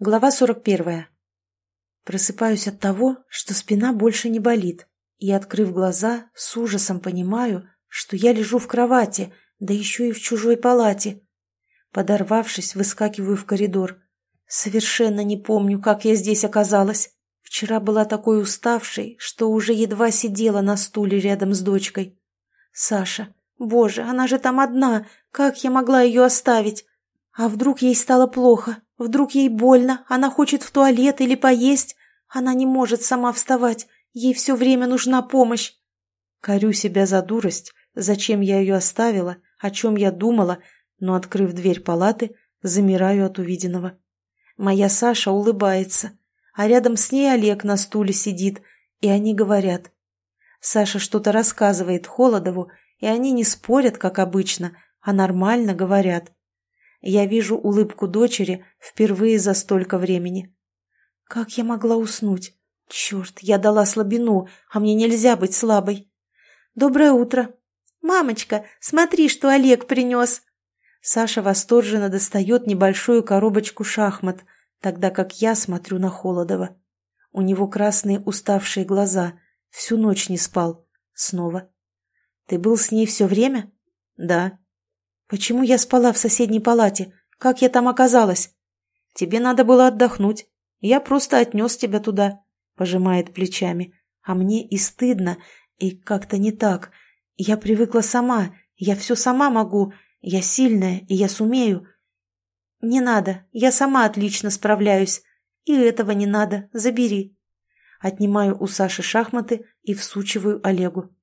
Глава 41. Просыпаюсь от того, что спина больше не болит, и, открыв глаза, с ужасом понимаю, что я лежу в кровати, да еще и в чужой палате. Подорвавшись, выскакиваю в коридор. Совершенно не помню, как я здесь оказалась. Вчера была такой уставшей, что уже едва сидела на стуле рядом с дочкой. Саша, боже, она же там одна, как я могла ее оставить? А вдруг ей стало плохо? Вдруг ей больно? Она хочет в туалет или поесть? Она не может сама вставать. Ей все время нужна помощь. Корю себя за дурость, зачем я ее оставила, о чем я думала, но, открыв дверь палаты, замираю от увиденного. Моя Саша улыбается, а рядом с ней Олег на стуле сидит, и они говорят. Саша что-то рассказывает Холодову, и они не спорят, как обычно, а нормально говорят. Я вижу улыбку дочери впервые за столько времени. Как я могла уснуть? Черт, я дала слабину, а мне нельзя быть слабой. Доброе утро. Мамочка, смотри, что Олег принес. Саша восторженно достает небольшую коробочку шахмат, тогда как я смотрю на Холодова. У него красные уставшие глаза. Всю ночь не спал. Снова. Ты был с ней все время? Да. «Почему я спала в соседней палате? Как я там оказалась?» «Тебе надо было отдохнуть. Я просто отнес тебя туда», — пожимает плечами. «А мне и стыдно, и как-то не так. Я привыкла сама, я все сама могу, я сильная, и я сумею». «Не надо, я сама отлично справляюсь. И этого не надо, забери». Отнимаю у Саши шахматы и всучиваю Олегу.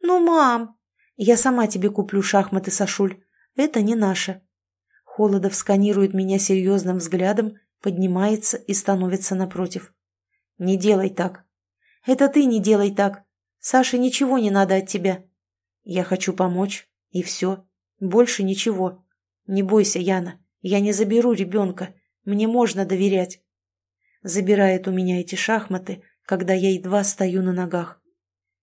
«Ну, мам!» «Я сама тебе куплю шахматы, Сашуль. Это не наше. Холодов сканирует меня серьезным взглядом, поднимается и становится напротив. Не делай так. Это ты не делай так. Саше ничего не надо от тебя. Я хочу помочь, и все. Больше ничего. Не бойся, Яна, я не заберу ребенка. Мне можно доверять. Забирает у меня эти шахматы, когда я едва стою на ногах.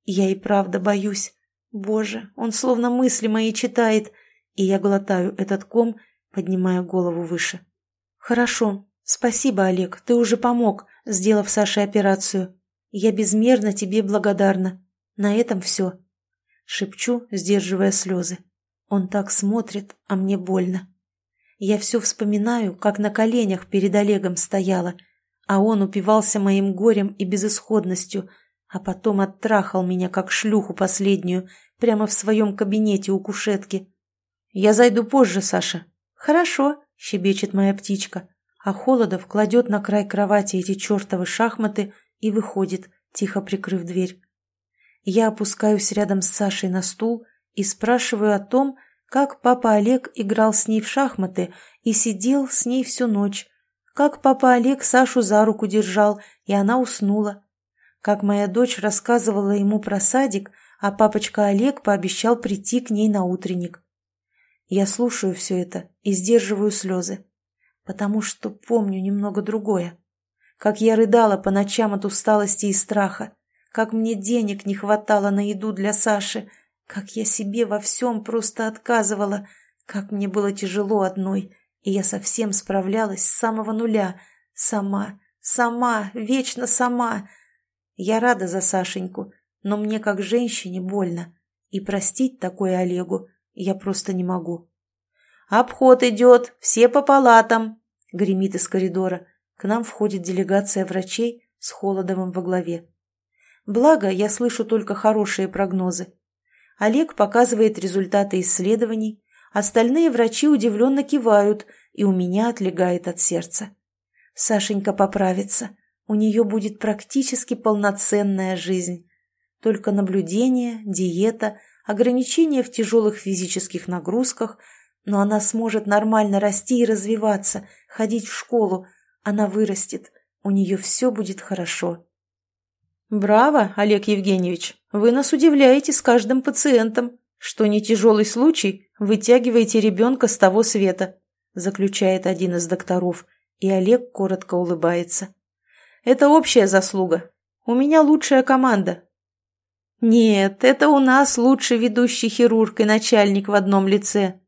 Я и правда боюсь. Боже, он словно мысли мои читает — и я глотаю этот ком, поднимая голову выше. «Хорошо. Спасибо, Олег, ты уже помог, сделав Саше операцию. Я безмерно тебе благодарна. На этом все». Шепчу, сдерживая слезы. Он так смотрит, а мне больно. Я все вспоминаю, как на коленях перед Олегом стояла, а он упивался моим горем и безысходностью, а потом оттрахал меня, как шлюху последнюю, прямо в своем кабинете у кушетки. «Я зайду позже, Саша». «Хорошо», — щебечет моя птичка. А Холодов кладет на край кровати эти чертовы шахматы и выходит, тихо прикрыв дверь. Я опускаюсь рядом с Сашей на стул и спрашиваю о том, как папа Олег играл с ней в шахматы и сидел с ней всю ночь, как папа Олег Сашу за руку держал, и она уснула, как моя дочь рассказывала ему про садик, а папочка Олег пообещал прийти к ней на утренник. Я слушаю все это и сдерживаю слезы, потому что помню немного другое. Как я рыдала по ночам от усталости и страха, как мне денег не хватало на еду для Саши, как я себе во всем просто отказывала, как мне было тяжело одной, и я совсем справлялась с самого нуля, сама, сама, вечно сама. Я рада за Сашеньку, но мне как женщине больно, и простить такое Олегу я просто не могу. «Обход идет, все по палатам!» — гремит из коридора. К нам входит делегация врачей с Холодовым во главе. Благо, я слышу только хорошие прогнозы. Олег показывает результаты исследований, остальные врачи удивленно кивают, и у меня отлегает от сердца. Сашенька поправится, у нее будет практически полноценная жизнь. Только наблюдение, диета, ограничения в тяжелых физических нагрузках, но она сможет нормально расти и развиваться, ходить в школу. Она вырастет, у нее все будет хорошо. «Браво, Олег Евгеньевич! Вы нас удивляете с каждым пациентом. Что не тяжелый случай, вытягиваете ребенка с того света», заключает один из докторов, и Олег коротко улыбается. «Это общая заслуга. У меня лучшая команда, «Нет, это у нас лучший ведущий хирург и начальник в одном лице.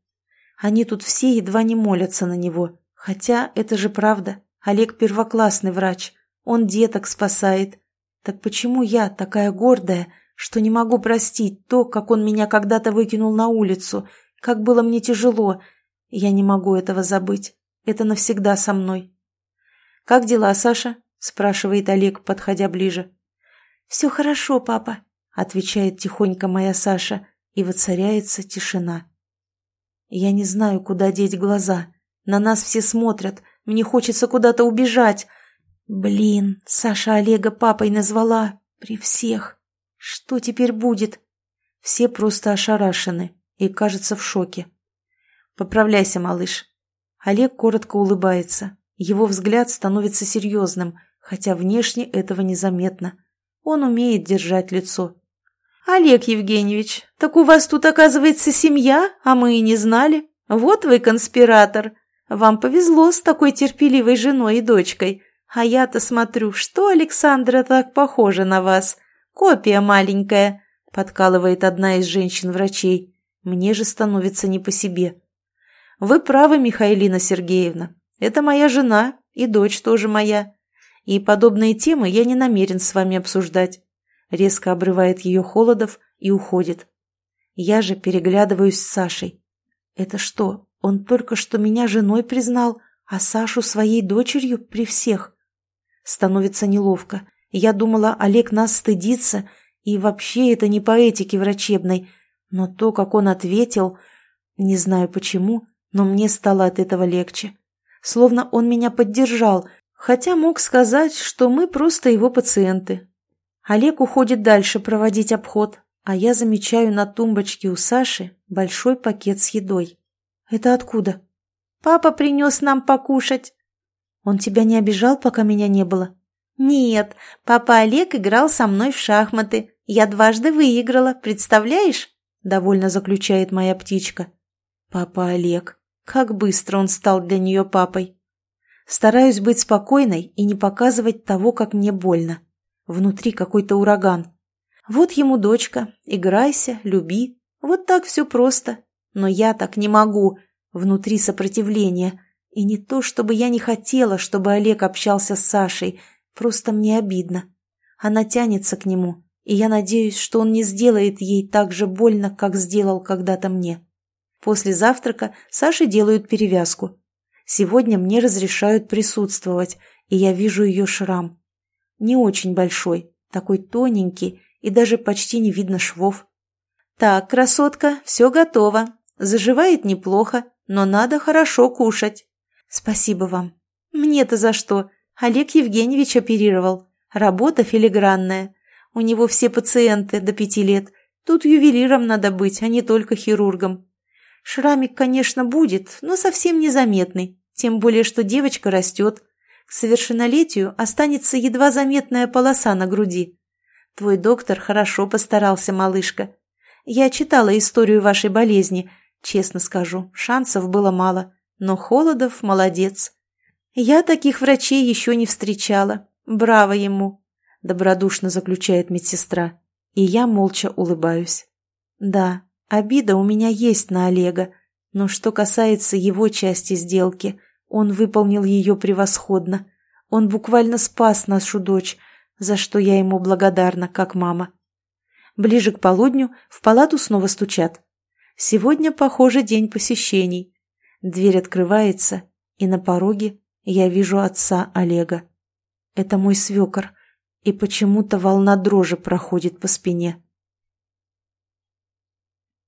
Они тут все едва не молятся на него. Хотя это же правда. Олег первоклассный врач. Он деток спасает. Так почему я такая гордая, что не могу простить то, как он меня когда-то выкинул на улицу, как было мне тяжело. Я не могу этого забыть. Это навсегда со мной. «Как дела, Саша?» – спрашивает Олег, подходя ближе. «Все хорошо, папа», – отвечает тихонько моя Саша, и воцаряется тишина. Я не знаю, куда деть глаза. На нас все смотрят. Мне хочется куда-то убежать. Блин, Саша Олега папой назвала. При всех. Что теперь будет? Все просто ошарашены и, кажется, в шоке. Поправляйся, малыш. Олег коротко улыбается. Его взгляд становится серьезным, хотя внешне этого незаметно. Он умеет держать лицо. «Олег Евгеньевич, так у вас тут, оказывается, семья, а мы и не знали. Вот вы конспиратор. Вам повезло с такой терпеливой женой и дочкой. А я-то смотрю, что Александра так похожа на вас. Копия маленькая», — подкалывает одна из женщин-врачей. Мне же становится не по себе. «Вы правы, Михаилина Сергеевна. Это моя жена, и дочь тоже моя. И подобные темы я не намерен с вами обсуждать резко обрывает ее Холодов и уходит. Я же переглядываюсь с Сашей. Это что, он только что меня женой признал, а Сашу своей дочерью при всех? Становится неловко. Я думала, Олег нас стыдится, и вообще это не по этике врачебной. Но то, как он ответил, не знаю почему, но мне стало от этого легче. Словно он меня поддержал, хотя мог сказать, что мы просто его пациенты, Олег уходит дальше проводить обход, а я замечаю на тумбочке у Саши большой пакет с едой. Это откуда? Папа принес нам покушать. Он тебя не обижал, пока меня не было? Нет, папа Олег играл со мной в шахматы. Я дважды выиграла, представляешь? Довольно заключает моя птичка. Папа Олег. Как быстро он стал для нее папой. Стараюсь быть спокойной и не показывать того, как мне больно. Внутри какой-то ураган. Вот ему дочка, играйся, люби. Вот так все просто. Но я так не могу. Внутри сопротивление. И не то, чтобы я не хотела, чтобы Олег общался с Сашей. Просто мне обидно. Она тянется к нему, и я надеюсь, что он не сделает ей так же больно, как сделал когда-то мне. После завтрака Саше делают перевязку. Сегодня мне разрешают присутствовать, и я вижу ее шрам не очень большой, такой тоненький, и даже почти не видно швов. «Так, красотка, все готово. Заживает неплохо, но надо хорошо кушать». «Спасибо вам». «Мне-то за что? Олег Евгеньевич оперировал. Работа филигранная. У него все пациенты до пяти лет. Тут ювелиром надо быть, а не только хирургом. Шрамик, конечно, будет, но совсем незаметный. Тем более, что девочка растет. К совершеннолетию останется едва заметная полоса на груди. Твой доктор хорошо постарался, малышка. Я читала историю вашей болезни. Честно скажу, шансов было мало. Но Холодов молодец. Я таких врачей еще не встречала. Браво ему!» Добродушно заключает медсестра. И я молча улыбаюсь. Да, обида у меня есть на Олега. Но что касается его части сделки – он выполнил ее превосходно. Он буквально спас нашу дочь, за что я ему благодарна, как мама. Ближе к полудню в палату снова стучат. Сегодня, похоже, день посещений. Дверь открывается, и на пороге я вижу отца Олега. Это мой свекор, и почему-то волна дрожи проходит по спине.